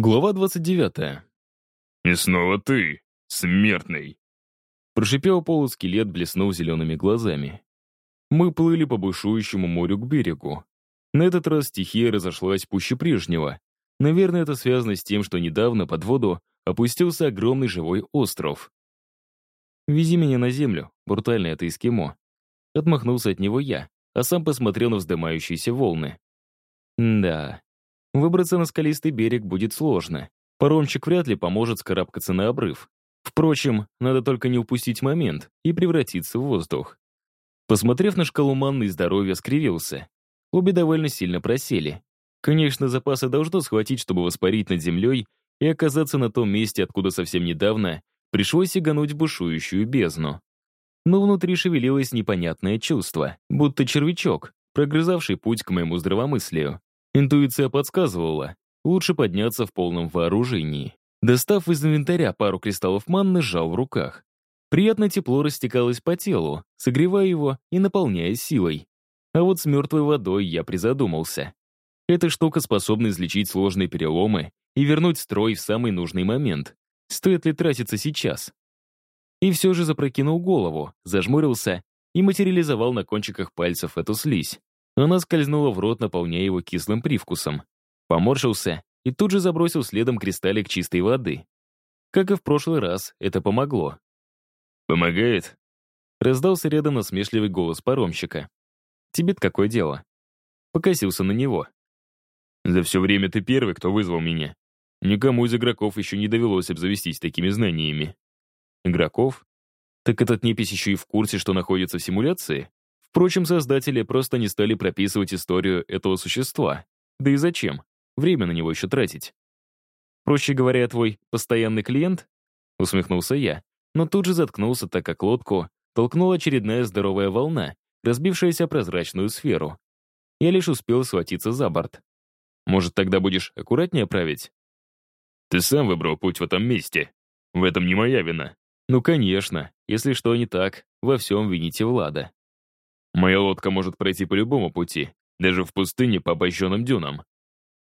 Глава 29. «И снова ты, смертный!» Прошипел полускелет, блеснув зелеными глазами. Мы плыли по бушующему морю к берегу. На этот раз стихия разошлась пуще прежнего. Наверное, это связано с тем, что недавно под воду опустился огромный живой остров. «Вези меня на землю, брутально это эскимо». Отмахнулся от него я, а сам посмотрел на вздымающиеся волны. Да, выбраться на скалистый берег будет сложно. Паромчик вряд ли поможет скарабкаться на обрыв. Впрочем, надо только не упустить момент и превратиться в воздух. Посмотрев на шкалу манны и здоровья, скривился. Обе довольно сильно просели. Конечно, запасы должно схватить, чтобы воспарить над землей и оказаться на том месте, откуда совсем недавно пришлось сигануть в бушующую бездну. Но внутри шевелилось непонятное чувство, будто червячок, прогрызавший путь к моему здравомыслию. Интуиция подсказывала, лучше подняться в полном вооружении. Достав из инвентаря пару кристаллов манны, сжал в руках. Приятное тепло растекалось по телу, согревая его и наполняя силой. А вот с мертвой водой я призадумался. Эта штука способна излечить сложные переломы и вернуть строй в самый нужный момент. Стоит ли тратиться сейчас? И все же запрокинул голову, зажмурился и материализовал на кончиках пальцев эту слизь. Она скользнула в рот, наполняя его кислым привкусом. Поморщился и тут же забросил следом кристаллик чистой воды. Как и в прошлый раз, это помогло. «Помогает?» Раздался рядом насмешливый голос паромщика. «Тебе-то какое дело?» Покосился на него. «За все время ты первый, кто вызвал меня. Никому из игроков еще не довелось обзавестись такими знаниями». «Игроков? Так этот непись еще и в курсе, что находится в симуляции?» Впрочем, создатели просто не стали прописывать историю этого существа. Да и зачем? Время на него еще тратить. Проще говоря, твой постоянный клиент? Усмехнулся я, но тут же заткнулся, так как лодку толкнула очередная здоровая волна, разбившаяся прозрачную сферу. Я лишь успел схватиться за борт. Может, тогда будешь аккуратнее править? Ты сам выбрал путь в этом месте. В этом не моя вина. Ну, конечно. Если что не так, во всем вините Влада. Моя лодка может пройти по любому пути, даже в пустыне по обожженным дюнам.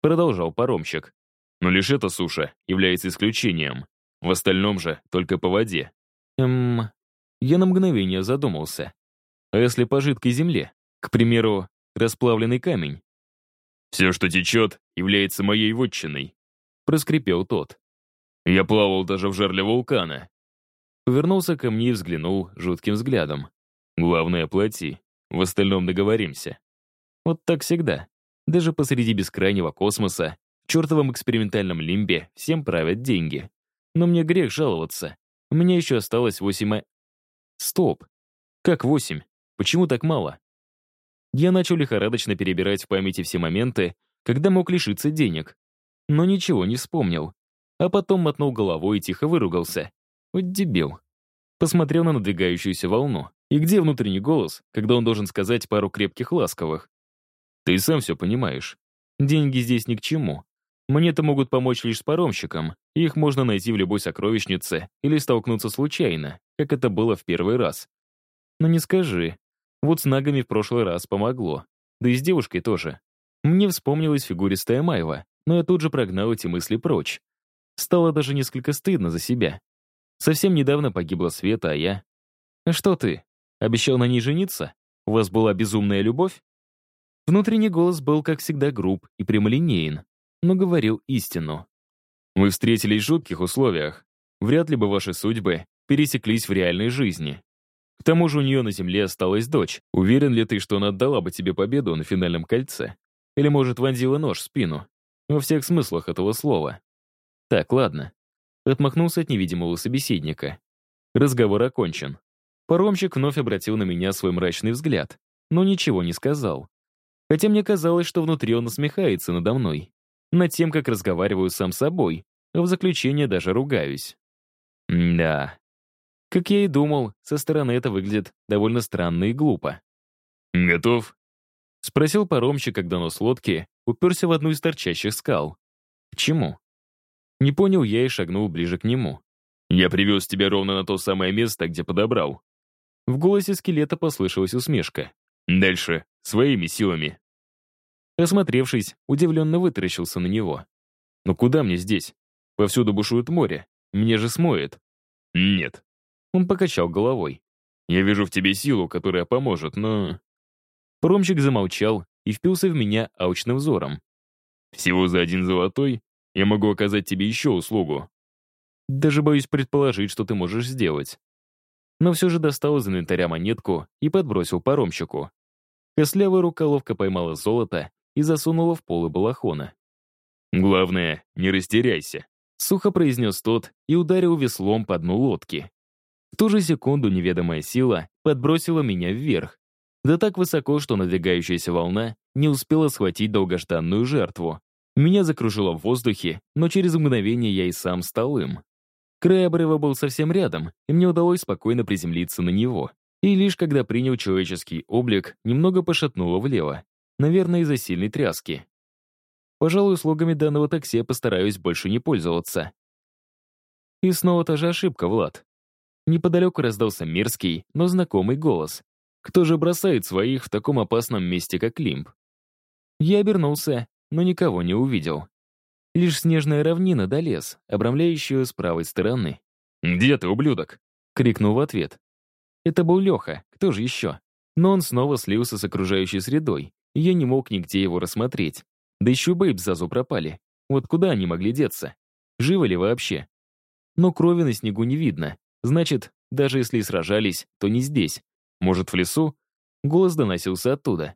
Продолжал паромщик. Но лишь эта суша является исключением. В остальном же только по воде. Эм, я на мгновение задумался. А если по жидкой земле? К примеру, расплавленный камень? «Все, что течет, является моей вотчиной», — проскрипел тот. «Я плавал даже в жерле вулкана». Повернулся ко мне и взглянул жутким взглядом. «Главное, плати. В остальном договоримся. Вот так всегда. Даже посреди бескрайнего космоса, в чертовом экспериментальном лимбе, всем правят деньги. Но мне грех жаловаться. У меня еще осталось восемь... Стоп. Как восемь? Почему так мало? Я начал лихорадочно перебирать в памяти все моменты, когда мог лишиться денег. Но ничего не вспомнил. А потом мотнул головой и тихо выругался. Вот дебил. Посмотрел на надвигающуюся волну. И где внутренний голос, когда он должен сказать пару крепких ласковых? Ты сам все понимаешь. Деньги здесь ни к чему. Мне-то могут помочь лишь с паромщиком. Их можно найти в любой сокровищнице или столкнуться случайно, как это было в первый раз. Но не скажи. Вот с нагами в прошлый раз помогло. Да и с девушкой тоже. Мне вспомнилась фигуристая Майва, но я тут же прогнал эти мысли прочь. Стало даже несколько стыдно за себя. Совсем недавно погибла Света, а я... А что ты? Обещал на ней жениться? У вас была безумная любовь? Внутренний голос был, как всегда, груб и прямолинеен, но говорил истину. Вы встретились в жутких условиях. Вряд ли бы ваши судьбы пересеклись в реальной жизни. К тому же у нее на земле осталась дочь. Уверен ли ты, что она отдала бы тебе победу на финальном кольце? Или, может, вонзила нож в спину? Во всех смыслах этого слова. Так, ладно. Отмахнулся от невидимого собеседника. Разговор окончен. Паромщик вновь обратил на меня свой мрачный взгляд, но ничего не сказал. Хотя мне казалось, что внутри он насмехается надо мной. Над тем, как разговариваю сам с собой, а в заключение даже ругаюсь. Да. Как я и думал, со стороны это выглядит довольно странно и глупо. «Готов?» — спросил паромщик, когда нос лодки уперся в одну из торчащих скал. «К чему?» Не понял я и шагнул ближе к нему. «Я привез тебя ровно на то самое место, где подобрал. В голосе скелета послышалась усмешка. «Дальше. Своими силами». Осмотревшись, удивленно вытаращился на него. Но куда мне здесь? Повсюду бушует море. Мне же смоет. Нет. Он покачал головой. Я вижу в тебе силу, которая поможет, но... Промчик замолчал и впился в меня аучным взором. Всего за один золотой я могу оказать тебе еще услугу. Даже боюсь предположить, что ты можешь сделать. Но все же достал из инвентаря монетку и подбросил паромщику. Кослявая рука ловко поймала золото и засунула в полы балахона. «Главное, не растеряйся», — сухо произнес тот и ударил веслом по дну лодки. В ту же секунду неведомая сила подбросила меня вверх. Да так высоко, что надвигающаяся волна не успела схватить долгожданную жертву. Меня закружило в воздухе, но через мгновение я и сам стал им. Край был совсем рядом, и мне удалось спокойно приземлиться на него. И лишь когда принял человеческий облик, немного пошатнуло влево. Наверное, из-за сильной тряски. Пожалуй, услугами данного такси я постараюсь больше не пользоваться. И снова та же ошибка, Влад. Неподалеку раздался мерзкий, но знакомый голос. Кто же бросает своих в таком опасном месте, как Лимб? Я обернулся, но никого не увидел. Лишь снежная равнина до лес, обрамляющую с правой стороны. «Где ты, ублюдок?» — крикнул в ответ. Это был Леха, кто же еще? Но он снова слился с окружающей средой, и я не мог нигде его рассмотреть. Да еще Бэйб Зазу пропали. Вот куда они могли деться? Живы ли вообще? Но крови на снегу не видно. Значит, даже если и сражались, то не здесь. Может, в лесу? Голос доносился оттуда.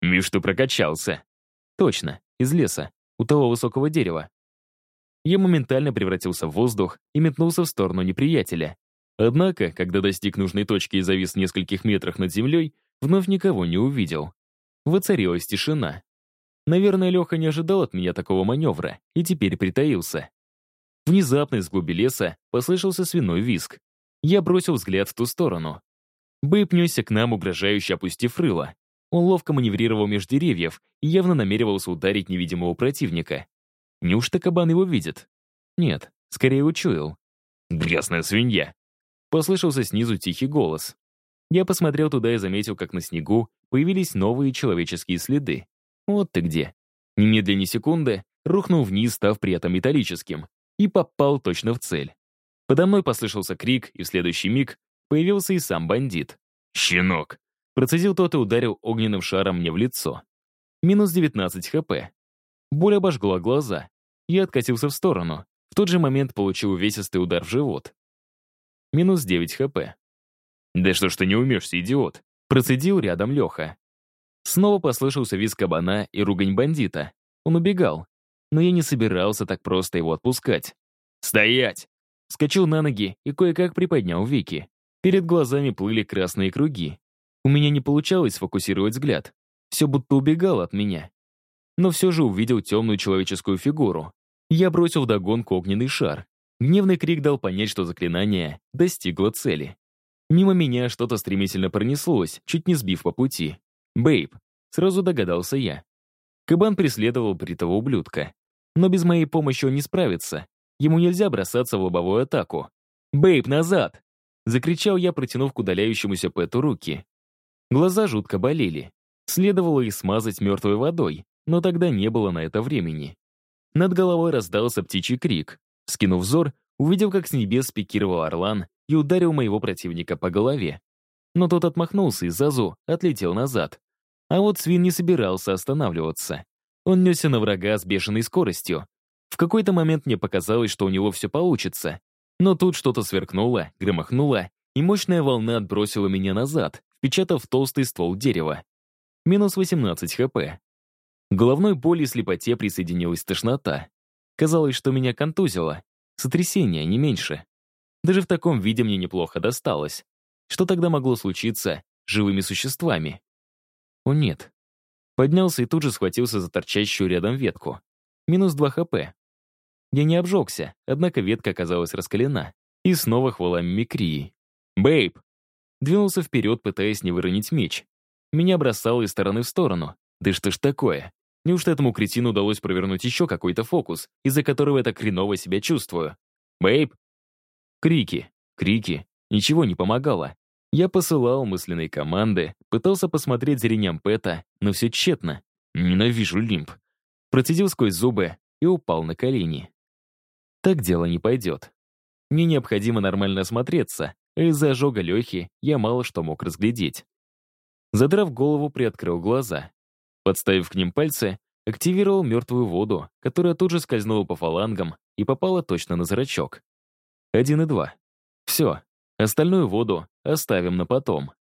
«Вишь, ты прокачался». Точно, из леса у того высокого дерева. Я моментально превратился в воздух и метнулся в сторону неприятеля. Однако, когда достиг нужной точки и завис в нескольких метрах над землей, вновь никого не увидел. Воцарилась тишина. Наверное, Леха не ожидал от меня такого маневра и теперь притаился. Внезапно из глуби леса послышался свиной виск. Я бросил взгляд в ту сторону. Бэйб несся к нам, угрожающе опустив рыло. Он ловко маневрировал между деревьев и явно намеревался ударить невидимого противника. Неужто кабан его видит? Нет, скорее учуял. «Грязная свинья!» Послышался снизу тихий голос. Я посмотрел туда и заметил, как на снегу появились новые человеческие следы. Вот ты где. Немедленно секунды рухнул вниз, став при этом металлическим, и попал точно в цель. Подо мной послышался крик, и в следующий миг появился и сам бандит. «Щенок!» Процедил тот и ударил огненным шаром мне в лицо. Минус 19 хп. Боль обожгла глаза. Я откатился в сторону. В тот же момент получил увесистый удар в живот. Минус 9 хп. «Да что ж ты не умешься, идиот?» Процедил рядом Леха. Снова послышался визг кабана и ругань бандита. Он убегал. Но я не собирался так просто его отпускать. «Стоять!» Скочил на ноги и кое-как приподнял веки. Перед глазами плыли красные круги. У меня не получалось сфокусировать взгляд. Все будто убегало от меня. Но все же увидел темную человеческую фигуру. Я бросил вдогонку огненный шар. Гневный крик дал понять, что заклинание достигло цели. Мимо меня что-то стремительно пронеслось, чуть не сбив по пути. «Бэйб», — сразу догадался я. Кабан преследовал бритого ублюдка. Но без моей помощи он не справится. Ему нельзя бросаться в лобовую атаку. «Бэйб, назад!» — закричал я, протянув к удаляющемуся Пэту руки. Глаза жутко болели. Следовало их смазать мертвой водой, но тогда не было на это времени. Над головой раздался птичий крик. Скинув взор, увидел, как с небес спикировал орлан и ударил моего противника по голове. Но тот отмахнулся и Зазу отлетел назад. А вот свин не собирался останавливаться. Он несся на врага с бешеной скоростью. В какой-то момент мне показалось, что у него все получится. Но тут что-то сверкнуло, громыхнуло, и мощная волна отбросила меня назад, впечатав толстый ствол дерева. Минус 18 хп. Головной боли и слепоте присоединилась тошнота. Казалось, что меня контузило. Сотрясение, не меньше. Даже в таком виде мне неплохо досталось. Что тогда могло случиться с живыми существами? О нет. Поднялся и тут же схватился за торчащую рядом ветку. Минус 2 хп. Я не обжегся, однако ветка оказалась раскалена. И снова хвала мимикрии. «Бэйб!» Двинулся вперед, пытаясь не выронить меч. Меня бросало из стороны в сторону. Да что ж такое? Неужто этому кретину удалось провернуть еще какой-то фокус, из-за которого я так хреново себя чувствую? Бэйб? Крики, крики. Ничего не помогало. Я посылал мысленные команды, пытался посмотреть зрением Пэта, но все тщетно. Ненавижу лимб. Процедил сквозь зубы, и упал на колени. Так дело не пойдет. Мне необходимо нормально осмотреться, из-за ожога Лехи я мало что мог разглядеть. Задрав голову, приоткрыл глаза. Подставив к ним пальцы, активировал мертвую воду, которая тут же скользнула по фалангам и попала точно на зрачок. Один и два. Все, остальную воду оставим на потом.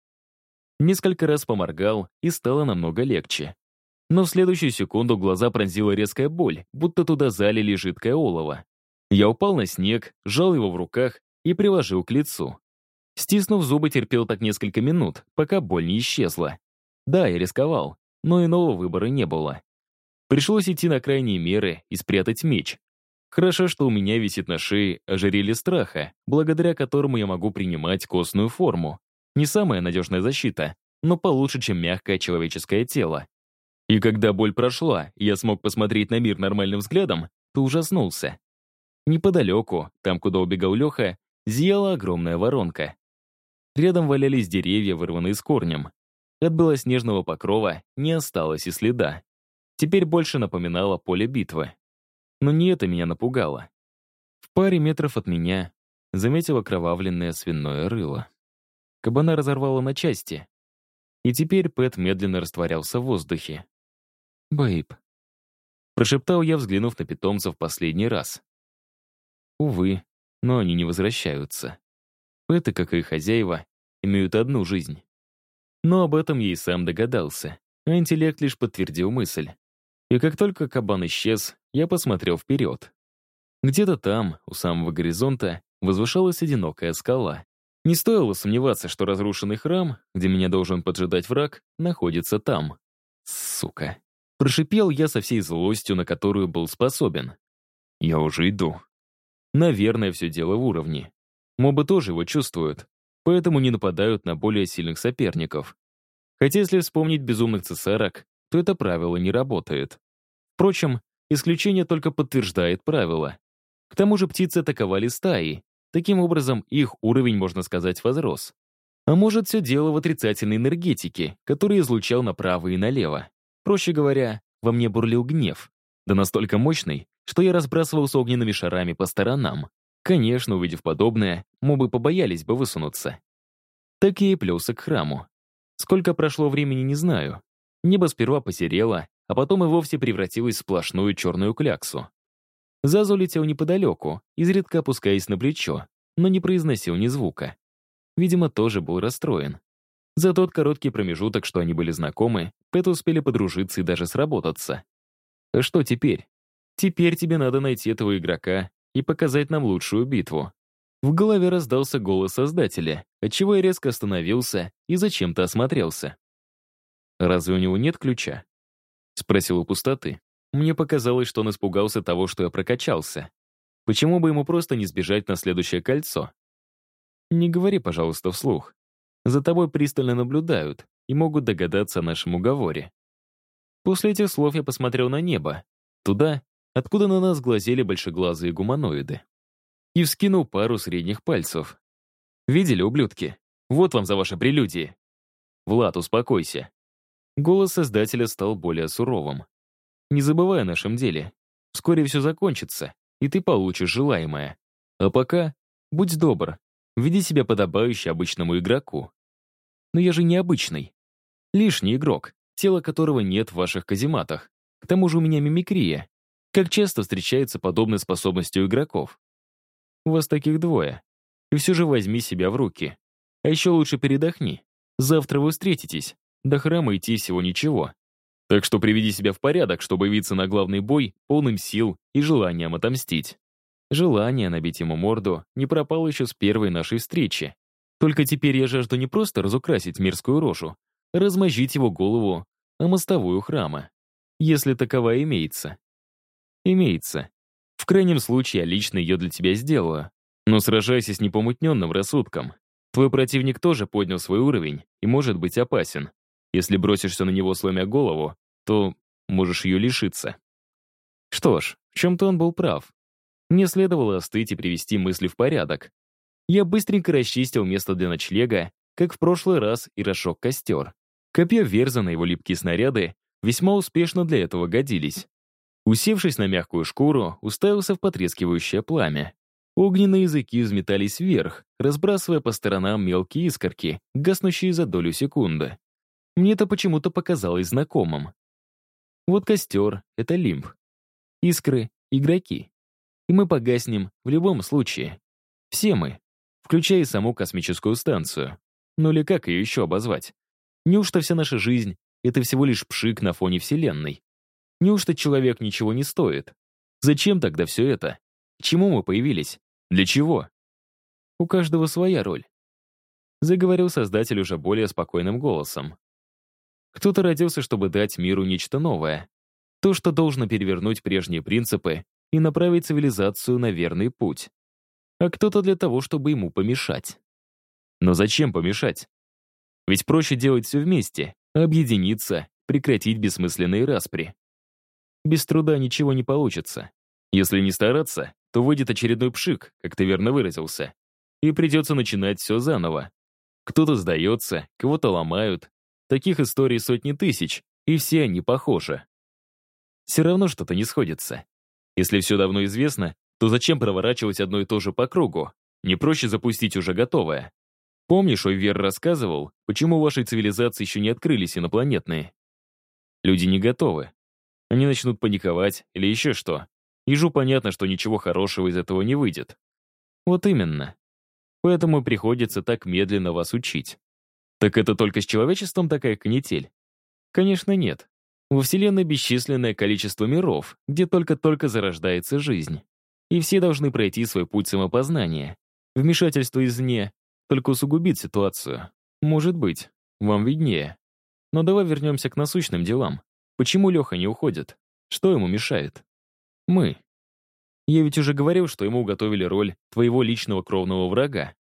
Несколько раз поморгал, и стало намного легче. Но в следующую секунду глаза пронзила резкая боль, будто туда залили жидкое олово. Я упал на снег, сжал его в руках и приложил к лицу. Стиснув зубы, терпел так несколько минут, пока боль не исчезла. Да, я рисковал, но иного выбора не было. Пришлось идти на крайние меры и спрятать меч. Хорошо, что у меня висит на шее ожерелье страха, благодаря которому я могу принимать костную форму. Не самая надежная защита, но получше, чем мягкое человеческое тело. И когда боль прошла, я смог посмотреть на мир нормальным взглядом, то ужаснулся. Неподалеку, там, куда убегал Леха, зияла огромная воронка. Рядом валялись деревья, вырванные с корнем. От белоснежного покрова не осталось и следа. Теперь больше напоминало поле битвы. Но не это меня напугало. В паре метров от меня заметил окровавленное свиное рыло. Кабана разорвало на части. И теперь Пэт медленно растворялся в воздухе. «Бэйб», — прошептал я, взглянув на питомца в последний раз. Увы, но они не возвращаются. Пэты, как и хозяева, имеют одну жизнь. Но об этом я и сам догадался, а интеллект лишь подтвердил мысль. И как только кабан исчез, я посмотрел вперед. Где-то там, у самого горизонта, возвышалась одинокая скала. Не стоило сомневаться, что разрушенный храм, где меня должен поджидать враг, находится там. Сука. Прошипел я со всей злостью, на которую был способен. Я уже иду. Наверное, все дело в уровне. Мобы тоже его чувствуют, поэтому не нападают на более сильных соперников. Хотя если вспомнить безумных цесарок, то это правило не работает. Впрочем, исключение только подтверждает правило. К тому же птицы атаковали стаи. Таким образом, их уровень, можно сказать, возрос. А может, все дело в отрицательной энергетике, которую излучал направо и налево. Проще говоря, во мне бурлил гнев. Да настолько мощный, что я разбрасывался огненными шарами по сторонам. Конечно, увидев подобное, мобы побоялись бы высунуться. Так я и плелся к храму. Сколько прошло времени, не знаю. Небо сперва посерело, а потом и вовсе превратилось в сплошную черную кляксу. Зазу летел неподалеку, изредка опускаясь на плечо, но не произносил ни звука. Видимо, тоже был расстроен. За тот короткий промежуток, что они были знакомы, Пэт успели подружиться и даже сработаться. Что теперь? Теперь тебе надо найти этого игрока и показать нам лучшую битву. В голове раздался голос создателя, отчего я резко остановился и зачем-то осмотрелся. «Разве у него нет ключа?» Спросил у пустоты. Мне показалось, что он испугался того, что я прокачался. Почему бы ему просто не сбежать на следующее кольцо? Не говори, пожалуйста, вслух. За тобой пристально наблюдают и могут догадаться о нашем уговоре. После этих слов я посмотрел на небо, туда, откуда на нас глазели большеглазые гуманоиды. И вскинул пару средних пальцев. «Видели, ублюдки? Вот вам за ваши прелюдии!» «Влад, успокойся!» Голос создателя стал более суровым. «Не забывай о нашем деле. Вскоре все закончится, и ты получишь желаемое. А пока, будь добр, веди себя подобающе обычному игроку. Но я же не обычный. Лишний игрок, тело которого нет в ваших казематах. К тому же у меня мимикрия. Как часто встречается подобная способность у игроков? У вас таких двое. И все же возьми себя в руки. А еще лучше передохни. Завтра вы встретитесь. До храма идти всего ничего. Так что приведи себя в порядок, чтобы явиться на главный бой полным сил и желанием отомстить. Желание набить ему морду не пропало еще с первой нашей встречи. Только теперь я жажду не просто разукрасить мирскую рожу, а размозжить его голову о мостовую храма. Если таковая имеется. Имеется. В крайнем случае, я лично ее для тебя сделаю. Но сражайся с непомутненным рассудком. Твой противник тоже поднял свой уровень и может быть опасен. Если бросишься на него, сломя голову, то можешь ее лишиться. Что ж, в чем-то он был прав. Мне следовало остыть и привести мысли в порядок. Я быстренько расчистил место для ночлега, как в прошлый раз, и расшок костер. Копье Верза на его липкие снаряды весьма успешно для этого годились. Усевшись на мягкую шкуру, уставился в потрескивающее пламя. Огненные языки взметались вверх, разбрасывая по сторонам мелкие искорки, гаснущие за долю секунды. Мне это почему-то показалось знакомым. Вот костер — это лимб. Искры — игроки. И мы погаснем в любом случае. Все мы, включая саму космическую станцию. Ну или как ее еще обозвать? Неужто вся наша жизнь — это всего лишь пшик на фоне Вселенной? Неужто человек ничего не стоит? Зачем тогда все это? К чему мы появились? Для чего? У каждого своя роль. Заговорил создатель уже более спокойным голосом. Кто-то родился, чтобы дать миру нечто новое. То, что должно перевернуть прежние принципы и направить цивилизацию на верный путь. А кто-то для того, чтобы ему помешать. Но зачем помешать? Ведь проще делать все вместе, объединиться, прекратить бессмысленные распри. Без труда ничего не получится. Если не стараться, то выйдет очередной пшик, как ты верно выразился. И придется начинать все заново. Кто-то сдается, кого-то ломают. Таких историй сотни тысяч, и все они похожи. Все равно что-то не сходится. Если все давно известно, то зачем проворачивать одно и то же по кругу? Не проще запустить уже готовое. Помнишь, Ойвер рассказывал, почему в вашей цивилизации еще не открылись инопланетные? Люди не готовы. Они начнут паниковать или еще что. Ежу понятно, что ничего хорошего из этого не выйдет. Вот именно. Поэтому приходится так медленно вас учить. Так это только с человечеством такая канитель? Конечно, нет. Во Вселенной бесчисленное количество миров, где только-только зарождается жизнь. И все должны пройти свой путь самопознания. Вмешательство извне только усугубит ситуацию. Может быть, вам виднее. Но давай вернемся к насущным делам. Почему Леха не уходит? Что ему мешает? Мы. Я ведь уже говорил, что ему уготовили роль твоего личного кровного врага.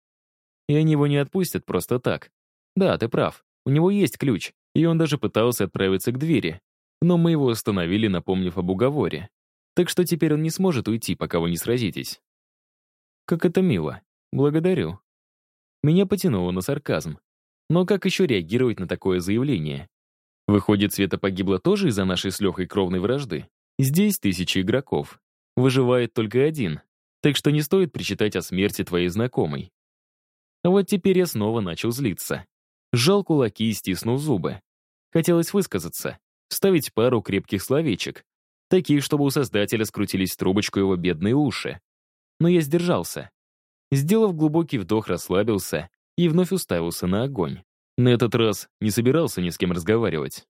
И они его не отпустят просто так. Да, ты прав. У него есть ключ, и он даже пытался отправиться к двери, но мы его остановили, напомнив об уговоре. Так что теперь он не сможет уйти, пока вы не сразитесь. Как это мило. Благодарю. Меня потянуло на сарказм. Но как еще реагировать на такое заявление? Выходит, Света погибла тоже из-за нашей с Лехой кровной вражды? Здесь тысячи игроков. Выживает только один. Так что не стоит причитать о смерти твоей знакомой. Вот теперь я снова начал злиться. Сжал кулаки и стиснул зубы. Хотелось высказаться, вставить пару крепких словечек, таких, чтобы у создателя скрутились трубочку его бедные уши. Но я сдержался. Сделав глубокий вдох, расслабился и вновь уставился на огонь. На этот раз не собирался ни с кем разговаривать.